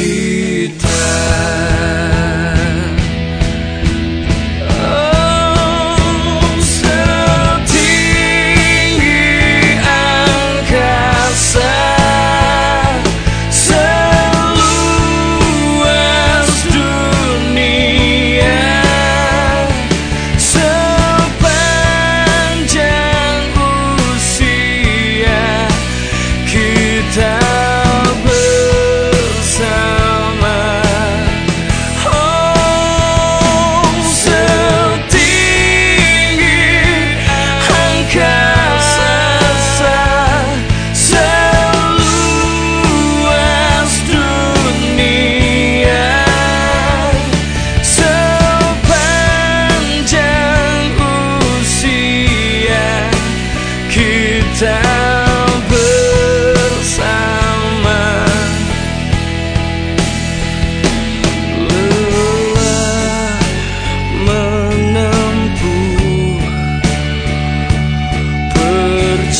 keep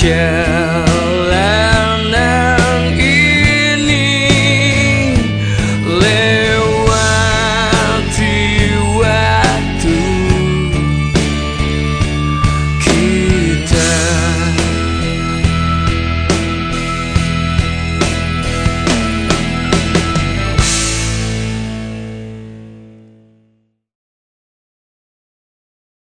天